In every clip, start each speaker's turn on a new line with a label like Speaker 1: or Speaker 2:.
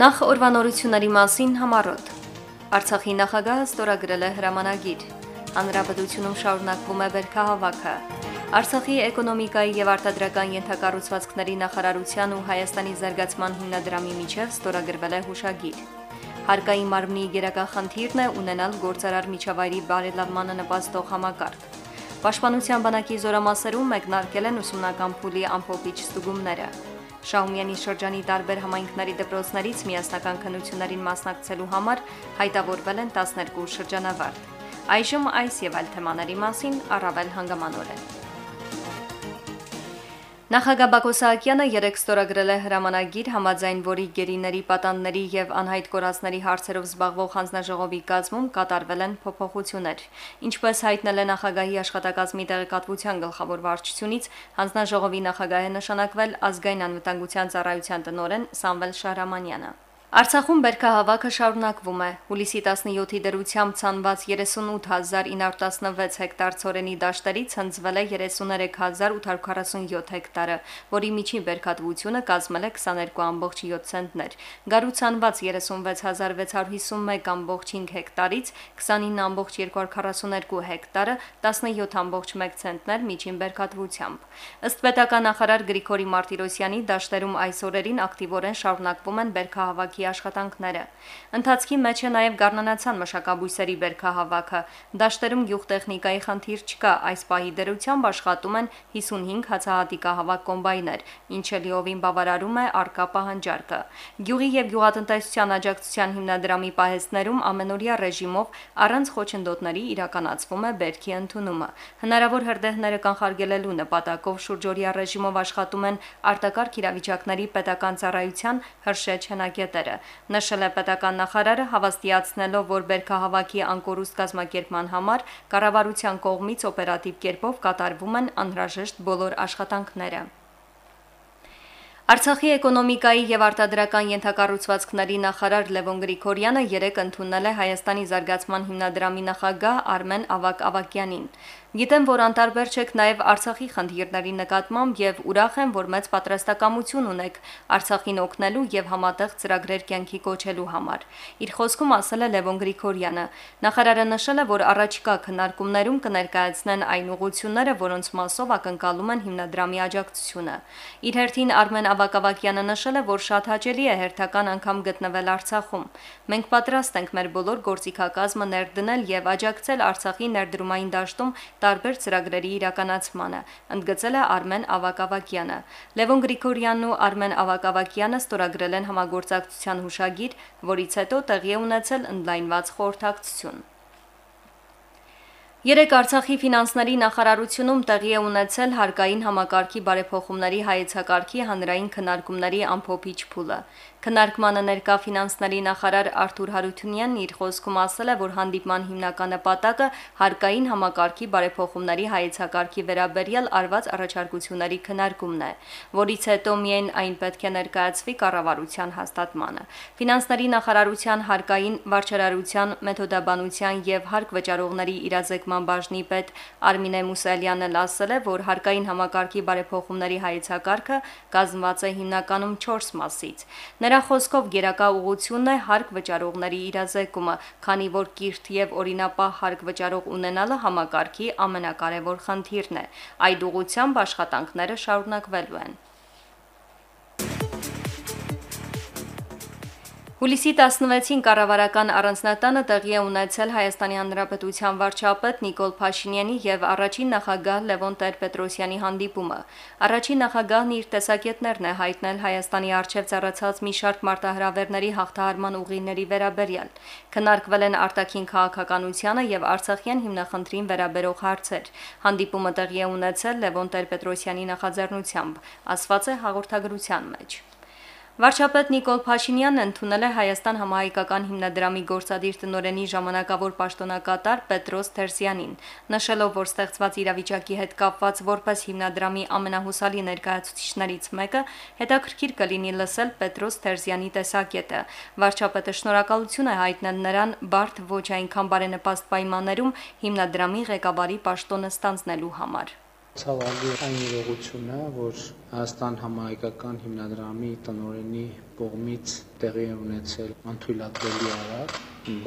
Speaker 1: Նախ օրվանորությունների մասին համառոտ։ Արցախի նախագահը ստորագրել է հրամանագիր։ Հանրապետությունում շարունակվում է βέρքահավաքը։ Արցախի էկոնոմիկայի եւ արտադրական ենթակառուցվածքների նախարարության ու Հայաստանի զարգացման հիմնադրամի միջև ստորագրվել է հուշագիր։ Հարկային մարմնի գերակա խնդիրն է ունենալ գործարար միջավայրի բարելավմանը նպաստող համակարգ։ Պաշտպանության բանակի զորամասերում մեկնարկել են ուսումնական փուլի ամփոփիչ ստուգումները։ Շահումյանի շրջանի տարբեր համայնքների դպրոցներից միասնական քննություններին մասնակցելու համար հայտավորվել են 12 շրջանավարտ։ Այժմ այս եւ այլ թեմաների մասին առավել հանգամանորեն։ Նախագահ Բակո Սահակյանը երեք ստորագրել է հրամանագիր համաձայն որի գերիների պատանդների եւ անհայտ կորածների հարցերով զբաղվող հանձնաժողովի կազմում կատարվել են փոփոխություններ։ Ինչպես հայտնել է նախագահի աշխատակազմի տեղեկատվության գլխավոր վարչությունից, հանձնաժողովի նախագահ է նշանակվել ազգային անվտանգության ծառայության տնօրեն Սամվել Շահրամանյանը։ Արցախում բերքահավաքը շարունակվում է։ Հուլիսի 17-ի դրությամբ ցանված 38916 հեկտար ծորենի դաշտերից հնձվել է 33847 հեկտարը, որի միջին բերքատվությունը կազմել է 22.7 ցենտներ։ Գարուցանված 36651.5 հեկտարից 29.242 հեկտարը 17.1 ցենտներ միջին բերքատվությամբ։ Ըստ պետական նախարար Գրիգորի Մարտիրոսյանի դաշտերում այս օրերին ակտիվորեն շարունակվում են բերքահավաքի կարգի աշխատանքները։ Ընթացքի մեջ է նաև գառնանացան մշակաբույսերի βέρքահավաքը։ Դաշտերում գյուղտեխնիկայի խնդիր չկա, այս պահի դերությամբ աշխատում են 55 հացահատիկահավաք կոմբայներ, ինչը լիովին բավարարում է արկա պահանջարկը։ Գյուղի եւ գյուղատնտեսության աջակցության հիմնադրամի պահեստներում ամենօրյա ռեժիմով առանց խոչընդոտների իրականացվում է բերքի ընդունումը։ Հնարավոր հրդեհները կանխարգելելու նպատակով շուրջօրյա ռեժիմով աշխատում են արտակարգ իրավիճակների պետական ծառայության հրշեջ հնագետերը ծրագրերը։ Նշել է պետական նախարարը հավաստիացնելով, որ բերքահավաքի անկորուստ կազմակերպման համար կառավարության կողմից օպերատիվ կերպով կատարվում են անհրաժեշտ բոլոր աշխատանքները։ Արցախի էկոնոմիկայի եւ արտադրական յենթակառուցվածքների նախարար Լևոն Գրիգորյանը երեկ ընդունել է Հայաստանի զարգացման հիմնադրամի նախագահ Արմեն Ավակ Ավակյանին։ Գիտեմ, որ անտարբեր չեք նաև Արցախի խնդիրների նկատմամբ եւ ուրախ եմ, որ մեծ պատրաստակամություն ունեք Արցախին օգնելու եւ համատեղ ծրագրեր կյանքի կոչելու համար։ Իր խոսքում ասել է Լևոն Գրիգորյանը։ Նախարարը նշել է, որ առաջիկա քննարկումներում կներկայացնեն այն ուղղությունները, որոնց մասով ակնկալում են հիմնադրամի աջակցությունը։ Իր հերթին Արմեն Ավակավակյանը նշել է, որ շատ հաճելի է հերթական անգամ գտնվել Արցախում։ Մենք պատրաստ ենք մեր բոլոր գործիքակազմը ներդնել եւ աջակցել Արցախի ներդրումային դաշտում տարբեր ծրագրերի իրականացմանը, ընդգծել է Արմեն Ավակավակյանը։ Լևոն Գրիգորյանն ու Արմեն Ավակավակյանը ստորագրել են համագործակցության հուշագիր, որից հետո տեղի է ունեցել ընդլայնված խորհրդակցություն։ Երեք Արցախի ֆինանսների նախարարությունում տեղի է ունեցել հարկային համակարգի բարեփոխումների հայեցակարգի հանրային քննարկումների ամփոփիչ փուլը։ Քննարկմանը ներկա ֆինանսների նախարար Արթուր Հարությունյանն իր խոսքում ասել է, որ հանդիպման հիմնական նպատակը հարկային համակարգի բարեփոխումների հայեցակարգի վերաբերյալ արված առաջարկությունների քննարկումն է, որից հետո միայն այն պետք է ներկայացվի կառավարության հաստատմանը։ Ֆինանսների նախարարության հարկային վարչարարության մեթոդաբանության եւ հարկ վճարողների իրազեկման բաժնի պետ Արմինե Մուսալյանն ասել է, որ հարկային համակարգի բարեփոխումների հայեցակարգը կազմված է հիմնականում 4 մասից։ Նրա խոսքով գերակա ուղությունն է հարկ վճարողների իրազեկումը, քանի որ կիրթ եւ օրինապահ հարկ վճարող ունենալը համակարգի ամենակարևոր խնդիրն է։ Այդ ուղությամբ աշխատանքները շարունակվելու են։ Հուլիսի 16-ին կառավարական առանձնատանը տեղի է ունեցել Հայաստանի Հանրապետության վարչապետ Նիկոլ Փաշինյանի եւ առաջին նախագահ Լևոն Տեր-Պետրոսյանի հանդիպումը։ Առաջին նախագահն իր տեսակետներն է հայտնել Հայաստանի արչեւ ծառացած մի շարք մարտահրավերների հաղթահարման ուղիների վերաբերյալ։ Քննարկվել են արտաքին քաղաքականությունը եւ Արցախյան հիմնախնդրին վերաբերող հարցեր։ Հանդիպումը տեղի է ունեցել Լևոն Տեր-Պետրոսյանի նախաձեռնությամբ, ասված է հաղորդագրության մեջ։ Վարչապետ Նիկոլ Փաշինյանն ընդունել է Հայաստան համահայկական հիմնադրամի գործադիր տնօրենի ժամանակավոր պաշտոնակատար Պետրոս Թերսյանին, նշելով, որ ստեղծված իրավիճակի հետ կապված որպես հիմնադրամի ամենահուսալի ներկայացուցիչներից մեկը հետաքրքիր կլինի լսել Պետրոս Թերսյանի տեսակետը։ Վարչապետը շնորհակալություն է հայտնել նրան բարդ ոչ այնքան բարենպաստ պայմաններում հիմնադրամի ղեկավարի պաշտոնը ստանձնելու համար
Speaker 2: Ցավալի այն իրողությունը, որ Հայաստան համահայկական հիմնադրամի տնօրենի կողմից տեղի ունեցել անթույլատրելի արար,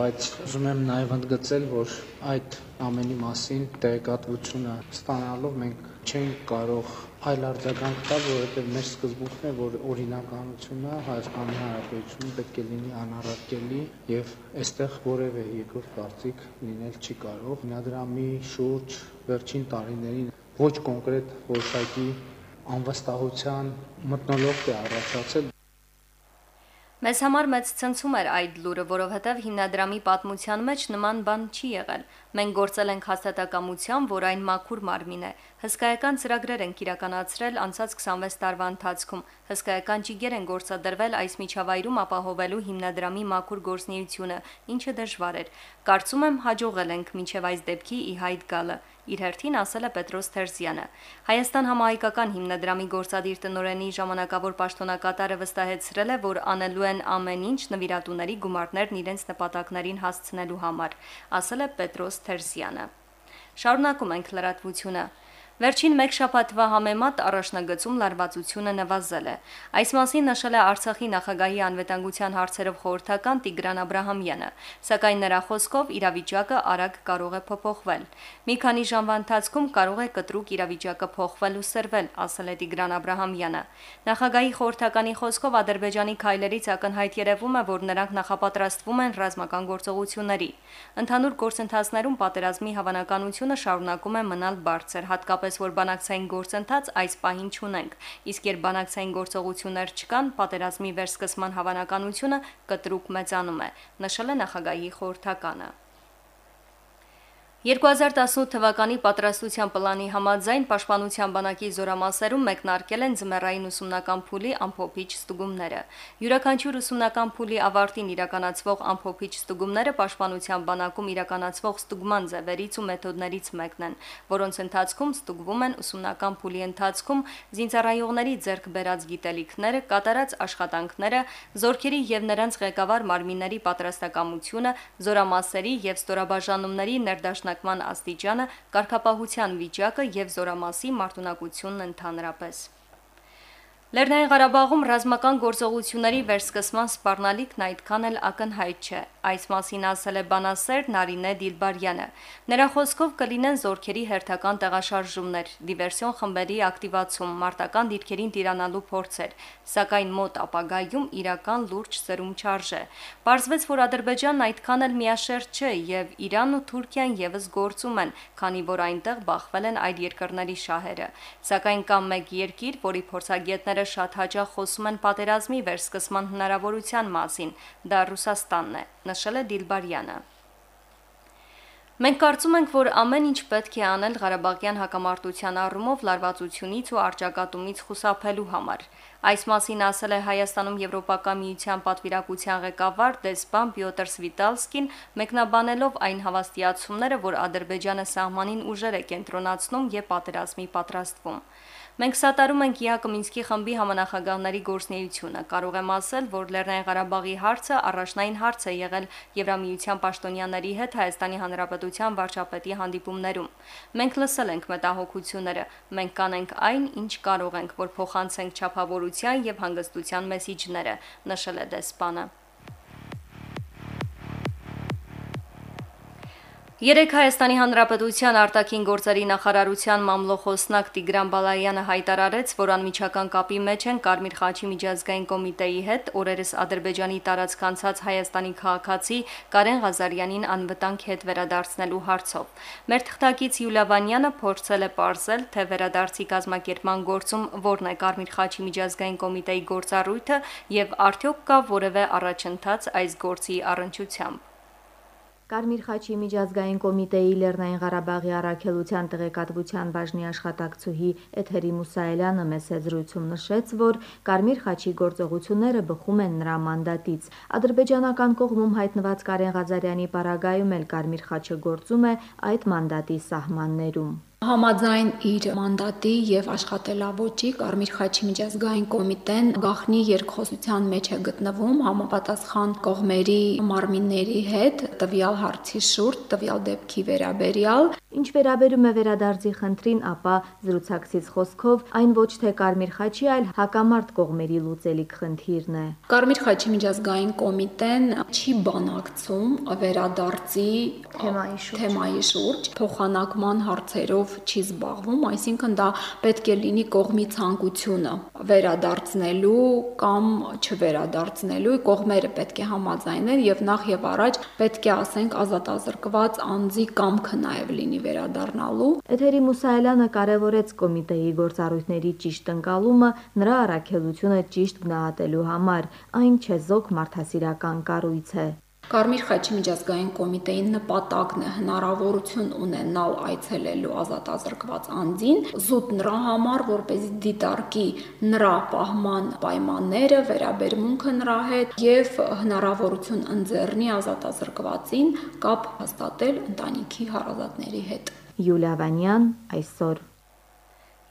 Speaker 2: բայց ուզում եմ նաև ընդգծել, որ այդ ամենի մասին տեղեկատվությունը ստանալով մենք չենք կարող այլ արձագանք տալ, որովհետև մեր սկզբունքն է, որ օրինականությունը Հայաստանի Հանրապետությունում պետք է լինի անառարկելի եւ այստեղ որևէ երկրորդ կարծիք լինել չի կարող։ Հիմնադրամի շուրջ վերջին տարիներին ոչ կոնկրետ որոշակի անվստահության մտնոլորտ է առաջացել
Speaker 1: Մեզ համար մեծ ցնցում էր այդ լուրը, որովհետև հիմնադրամի պատմության մեջ նման բան չի եղել։ Մենք գործել ենք հաստատակամությամբ, որ այն մաքուր մարմին է։ Հսկայական ծրագրեր ենք իրականացրել անցած 26 տարվա ընթացքում։ Հսկայական ճիգեր են գործադրվել այս միջավայրում ապահովելու հիմնադրամի մաքուր գործնեությունը, ինչը դժվար էր։ Կարծում եմ հաջողել ենք մինչև այս դեպքի ի հայտ գալը իր հերթին ասել է Պետրոս Թերզյանը։ Հայաստան համահայկական հիմնադրամի գործադիր տնօրենի ժամանակավոր պաշտոնակատարը վստահեցրել է, որ անելու են ամեն ինչ նվիրատուների գումարներն իրենց նպատակներին հասցնելու համար, ասել է Պետրոս Թերզյանը։ Շարունակում ենք լրատվությունը։ Վերջին մեկ շաբաթվա համեմատ առաջնագծում լարվածությունը նվազել է։ Այս մասին նշել է Արցախի նախագահի անվտանգության հարցերով խորհրդական Տիգրան Աբ รา համյանը, սակայն նրա խոսքով իրավիճակը արագ կարող է փոփոխվել։ Մի քանի ժամվա ընթացքում կարող է կտրուկ իրավիճակը փոխվել ու սրվել, ասել է Տիգրան Աբ รา համյանը։ Նախագահի խորհրդականի խոսքով Ադրբեջանի քայլերից ակնհայտ երևում է, որ նրանք նախապատրաստվում են ռազմական գործողությունների։ Ընդհանուր գործընթացներում պատերազմի հավանականությունը շարունակում է մնալ բարձր, հատկապես այնպես որ բանակցային գործընթաց այս պահին չունենք, իսկ երբ բանակցային գործողություններ չկան, պատերազմի վերսկսման հավանականությունը կտրուկ մեծանում է, նշել է նախագահի խորհրդականը։ 2018 թվականի պատրաստության պլանի համաձայն Պաշտպանության բանակի զորամասերում մեկնարկել են ձմեռային ուսումնական փուլի ամփոփիչ ստուգումները։ Յուրաքանչյուր ուսումնական փուլի ավարտին իրականացվող ամփոփիչ ստուգումները Պաշտպանության բանակում իրականացվող ստուգման ձևերից ու մեթոդներից մեկն են, որոնց ընթացքում ստուգվում են ուսումնական փուլի ընթացքում զինծառայողների ձեռք բերած գիտելիքները, կատարած աշխատանքները, զորքերի եւ նրանց ղեկավար մարմինների պատրաստակամությունը, զորամասերի եւ ստորաբաժանումների ներդաշնակ նշանակման աստիճանը, կարգապահության վիճակը եւ զորամասի մարտունակությունն ընդհանրապես։ Լեռնային Ղարաբաղում ռազմական գործողությունների վերսկսման սպառնալիքն այդքան էլ ակնհայտ չէ։ Այս մասին ասել է բանասեր Նարինե Դիլբարյանը։ Նրա խոսքով կլինեն զորքերի հերթական տեղաշարժումներ, դիվերսիոն խմբերի ակտիվացում, մարտական դիրքերին տիրանալու փորձեր, սակայն մոտ ապագայում իրական լուրջ սրում չարժե։ Պարզվեց, որ Ադրբեջանն այդքան էլ միաշերտ չէ եւ Իրանն ու Թուրքիան եւս գործում են, քանի որ այնտեղ բախվել են այդ երկրների շահերը։ Սակայն կա մեկ երկիր, որի փորձագետները լրագրողները շատ հաճախ խոսում են պատերազմի վերսկսման հնարավորության մասին, դա Ռուսաստանն է, նշել է Դիլբարյանը։ Մենք կարծում ենք, որ ամեն ինչ պետք է անել Ղարաբաղյան հակամարտության առումով լարվածությունից ու արճակատումից խուսափելու համար։ Այս մասին ասել է Հայաստանում Եվրոպական միության պատվիրակության ղեկավար դեսպան Պյոտր Սվիտալսկին, մեկնաբանելով այն հավաստիացումները, որ Ադրբեջանը սահմանին ուժեր է կենտրոնացնում եւ պատերազմի պատրաստվում։ Մենք սատարում ենք ԵԱԿ Մինսկի խմբի համանախագահների գործնեությունը։ Կարող եմ ասել, որ Լեռնային Ղարաբաղի հարցը առաջնային հարց է եղել Եվրամիության պաշտոնյաների հետ Հայաստանի Հանրապետության վարչապետի հանդիպումներում։ Մենք լսել ենք մտահոգությունները։ Մենք կանենք այն, ինչ կարող ենք, որ փոխանցենք ճափավորության եւ հանգստության մեսիջները, նշել է դեսպանը։ Երեք Հայաստանի Հանրապետության արտաքին գործերի նախարարության մամլոխոսնակ Տիգրան Բալայանը հայտարարեց, որ անմիջական կապի մեջ են Կարմիր խաչի միջազգային կոմիտեի հետ օրերս Ադրբեջանի տարածքանցած Հայաստանի քաղաքացի Կարեն Ղազարյանին անվտանգ հետ վերադարձնելու հարցով։ Մեր թղթակից Յուլիա Վանյանը փորձել է ողջել, թե վերադարձի կազմակերպման գործում որն է Կարմիր խաչի միջազգային կոմիտեի գործառույթը եւ արդյոք կա որևէ առաջընթաց այս գործի առընչությամբ։
Speaker 3: Կարմիր խաչի միջազգային կոմիտեի Լեռնային Ղարաբաղի առաքելության տեղեկատվության բաժնի աշխատակցուհի Էթերի Մուսայելյանը մեծ զրույցում նշեց, որ Կարմիր խաչի գործողությունները բխում են նրա մանդատից։ Ադրբեջանական կողմում հայտնված Կարեն Ղազարյանի պարագայում էլ Կարմիր խաչը գործում է այդ մանդատի սահմաններում։
Speaker 4: Համաձայն իր մանդատի եւ աշխատելավոճի Կարմիր խաչի միջազգային կոմիտեն գախնի երկխոսության մեջ է գտնվում համապատասխան կողմերի մարմինների հետ տվյալ հարցի շուրջ, տվյալ դեպքի վերաբերյալ
Speaker 3: Ինչ վերաբերում է վերադարձի խնդրին, ապա զրուցակցից խոսքով այն ոչ թե Կարմիր խաչի, այլ հակամարտ կողմերի լուծելիք խնդիրն է։
Speaker 4: Կարմիր խաչի միջազգային կոմիտեն չի բանակցում վերադարձի
Speaker 3: թեմայի շուրջ։
Speaker 4: Թեմայի շուրջ փոխանակման հարցերով չի զբաղվում, այսինքն դա պետք է լինի կողմի ցանկությունը վերադարձնելու կամ չվերադարձնելու կողմերը պետք է համաձայնեն եւ նախ եւ առաջ պետք է ասենք ազատազրկված անձի կամքը նաեւ լինի վերադառնալու։
Speaker 3: Էթերի Մուսայելյանը կարևորեց կոմիտեի գործառույթների ճիշտ ընկալումը, նրա առաքելությունը ճիշտ գնահատելու համար։ Այն չեզոք մարդասիրական կառույց է։
Speaker 4: Կարմիր խաչի միջազգային կոմիտեի նպատակն է հնարավորություն ունենալ այցելելու ազատազրկված անձին զուտ նրա համար, որպեսզի դիտարկի նրա պահման պայմանները, վերաբերմունքը նրա հետ եւ հնարավորություն ընձեռնի ազատազրկվածին կապ հաստատել ընտանիքի հարազատների հետ։
Speaker 3: Յուլիա Վանյան այսօր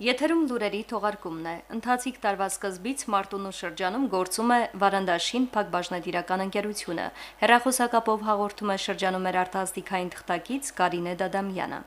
Speaker 1: Եթերում լուրերի թողարկումն է։ Ընթացիկ տարվա սկզբից Մարտունու շրջանում գործում է Վարանդաշին Փակbaşնադիրական ընկերությունը։ Հերախոսակապով հաղորդում է շրջանում մեր արտասթիկային թղթակից Կարինե Դադամյանը։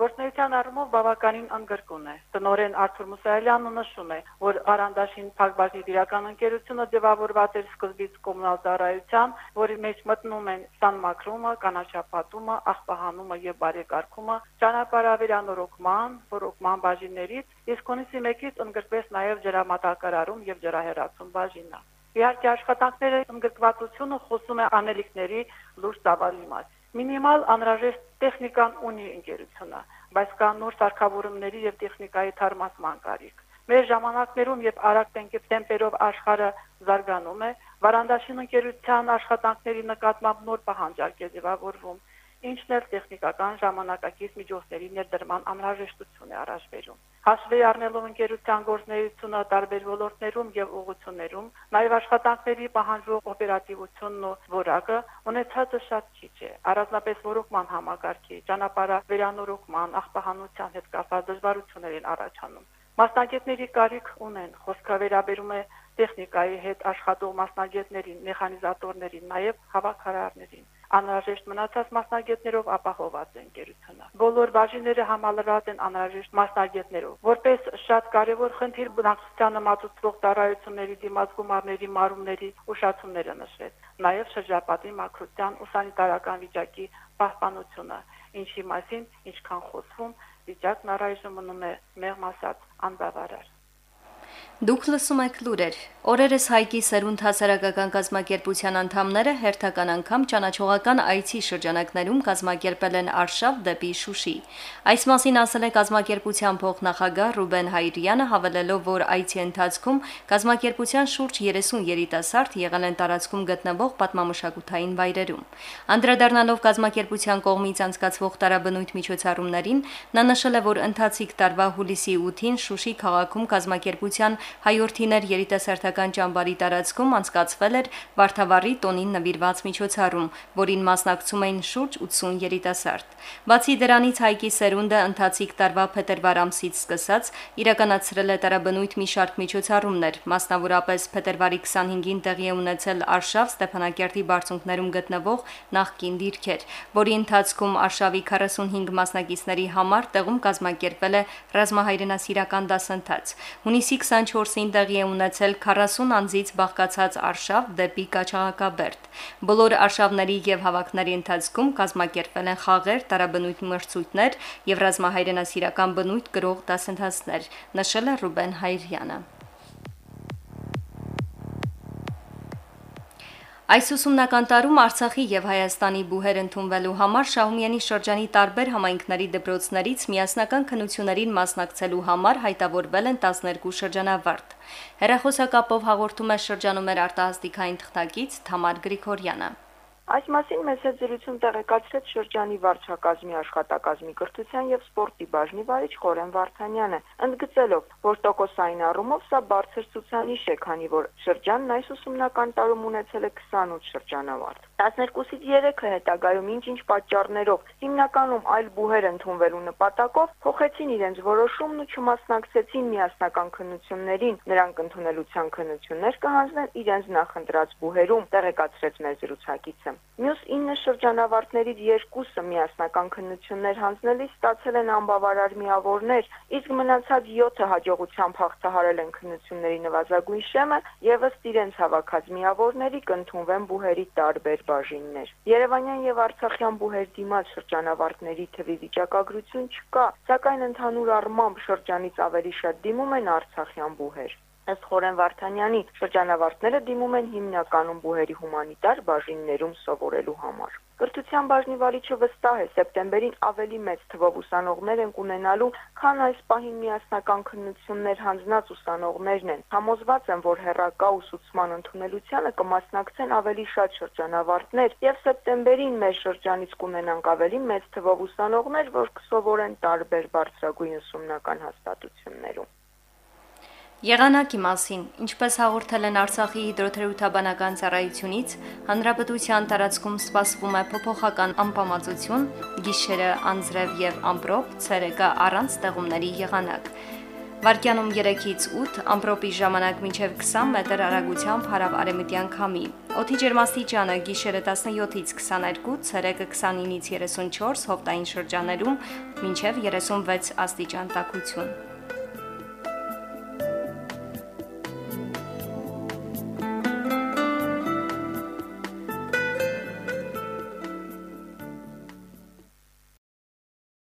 Speaker 5: Գործնեության առումով բավականին ընդգրկուն է։ Տնորեն Արթուր Մուսայելյանը նշում է, որ Արանդաշին Փակbaşի դիրական ընկերությունը ձևավորված էր սկզբից կոմունալ ծառայության, որի մեջ մտնում են սանմակրումը, կանաչապատումը, աղբահանումը եւ բարեկարգումը, ճանապարհավերանորոգման, ռոռոկման բաժիններից, իսկ հունիսի 1-ից ընդգրկվեց նաեւ ջրամատակարարում եւ ջրահեռացում բաժինը։ Իհարկե աշխատանքները ընդգրկվածությունը խոսում է անելիքների լուրջ ծավալի մասին։ Մինիմալ անհրաժեշտ տեխնիկան ունի ընկերությունը, բայց կա նոր սարքավորումների եւ տեխնիկայի թարմացման կարիք։ Մեր ժամանակներում, երբ արագ տեմպերով աշխարհը զարգանում է, վարանդաշին ընկերության աշխատանքների նկատմամբ նոր պահանջարկ է ձևավորվում ինչն էլ տեխնիկական ժամանակակից միջոցների ներդրման անհրաժեշտություն է առաջ բերում։ Հաշվի առնելով ընկերության գործունեությունը տարբեր ոլորտներում եւ ուղղություններում, նաեւ աշխատանքների պահանջող օպերատիվությունն ու որակը ունեցածը շատ քիչ է։ Առանձնապես ռոռոկման համակարգի, ճանապարհ վերանորոգման, աղբահանության հետ կապված դժվարություններին առաջանում։ Մասնագետների կարիք ունեն, խոսքը վերաբերում է տեխնիկայի հետ աշխատող մասնագետներին, մեխանիզատորներին, նաև հավաքարարներին անհրաժեշտ մնացած մասնագետներով ապահոված է ընկերությունը։ Բոլոր բաժինները համալրված են անհրաժեշտ մասնագետներով։ Որպես շատ կարևոր խնդիր բնակչությանը մատուցվող ծառայությունների դիմաց գումարների մարումների ուշացումները նշվեց։ Նաև շրջապատի մակրության ու սանիտարական վիճակի պահպանությունը, ինչի մասին ինչքան խոսվում, վիճակն առայժմ մնում է մեղմ ասած անբավարար։
Speaker 1: Դուք լսում եք լուրեր։ Օրերս Հայկի Սերունդ հասարակական կազմակերպության անդամները հերթական անգամ ճանաչողական այցի շրջանակներում կազմակերպել են արշավ դեպի Շուշի։ Այս մասին ասել է կազմակերպության փոխնախագահ Ռուբեն Հայրյանը, հավելելով, որ այցի ընթացքում կազմակերպության շուրջ 30 երիտասարդ եղել են տարածքում գտնվող պատմամշակութային վայրերում։ Անդրադառնալով կազմակերպության կողմից անցկացվող տարաբնույթ միջոցառումներին, նա նշել է, որ ընթացիկ տարվա հուլիսի 8-ին Շուշի քաղաքում կազմակերպության հայորդիներ երիտասարդական ճամբարի տարածքում անցկացվել էր Վարդավառի տոնին նվիրված միջոցառում, որին մասնակցում էին շուրջ 80 երիտասարդ։ Բացի դրանից Հայկի Սերունդը ընթացիկ տարվա փետրվար ամսից սկսած իրականացրել է տարաբնույթ մի շարք միջոցառումներ, մասնավորապես փետրվարի 25-ին տեղի է ունեցել Արշավ Ստեփանակերտի բարձունքներում գտնվող նախկին դիրքեր, որի ընթացքում Արշավի 45 մասնակիցների համար տեղում կազմակերպվել է ռազմահայրենասիրական դասընթաց։ Հունիսի 24-ին տեղի է ունեցել 40 անձից բաղկացած արշավ դեպի Կաչաղակաբերդ։ Բոլոր արշավների եւ հավաքների ընթացքում կազմակերպվել են խաղեր, տարաբնույթ մրցույթներ եւ ռազմահայրենասիրական բնույթ գրող դասընթացներ, նշել է Ռուբեն Հայրյանը։ Այս ուսումնական տարում Արցախի եւ Հայաստանի բուհեր ընդունվելու համար Շահումյանի շրջանի տարբեր համայնքների դպրոցներից միասնական քննություններին մասնակցելու համար հայտավորվել են 12 շրջանավարտ։ Հերախոսակապով հաղորդում է շրջանում մեր արտահասթիկային թղթակից Թամար Գրիգորյանը։
Speaker 6: Այս մասին մեծ զրույցում տեղեկացրեց շրջանի վարչակազմի աշխատակազմի կրթության եւ սպորտի բաժնի վարիչ Խորեն Վարդանյանը, ընդգծելով, որ տոկոսային առումով սա բարձր ցուցանիշ է, քանի որ շրջանն այս ուսումնական տարում ունեցել է 28 շրջանավարտ։ 12-ից 3-ը հետագայում ինչ-ինչ պատճառներով, հիմնականում այլ բուհեր ընդունվելու նպատակով փոխեցին իրենց որոշումն ու չմասնակցեցին միասնական քննություններին, նրանք ընդունելության քննություններ կհանձնեն իրենց նախընտրած բուհերում, տեղեկացրեց մեր զրուցակիցը։ Մյուս 9 շրջանավարտներից երկուսը միասնական քննություններ հանձնելիս ստացել են անբավարար միավորներ, իսկ մնացած 7-ը հաջողությամբ հաղթահարել են քննությունների նվազագույն շեմը եւ ըստ իրենց հավաքած միավորների կընդունվեն բուհերի տարբեր բաժիններ։ Երևանյան եւ Արցախյան բուհեր դիմաց շրջանավարտների թվի վիճակագրություն չկա, սակայն ընդհանուր առմամբ շրջանից ավելի շատ դիմում են Արցախյան բուհեր։ Ըստ Խորեն Վարդանյանի, շրջանավարտները դիմում են հիմնականում բուհերի հումանիտար բաժիններում սովորելու համար։ Կրթության բաժնի վարիչը վստահ է, սեպտեմբերին ավելի մեծ թվով ուսանողներ են կունենալու, քան այս պահին միասնական քննություններ հանձնած ուսանողներն են։ Համոզված են, որ հերակա ուսուցման ընդունելությանը կմասնակցեն ավելի շատ շրջանավարտներ, եւ սեպտեմբերին մեր շրջանից կունենանք ավելի մեծ թվով ուսանողներ, որ կսովորեն տարբեր բարձրագույն ուսումնական հաստատություններում։
Speaker 1: Եղանակի մասին, ինչպես հաղորդել են Արցախի հիդրոթերապևտաբանական ծառայությունից, հանրապետության տարածքում սպասվում է փոփոխական անպամացություն, գիշերը անձրև եւ ամպրոպ, ցերեկը առանց ստեղումների եղանակ։ Վարկյանում 3-ից 8 ամպրոպի ժամանակ մինչև 20 մետր արագությամբ հարավ-արևմտյան քամի։ Օդի ջերմաստիճանը գիշերը 17-ից 22, ցերեկը 29-ից 34 հովտային շրջաներում մինչև 36 աստիճան տաքություն։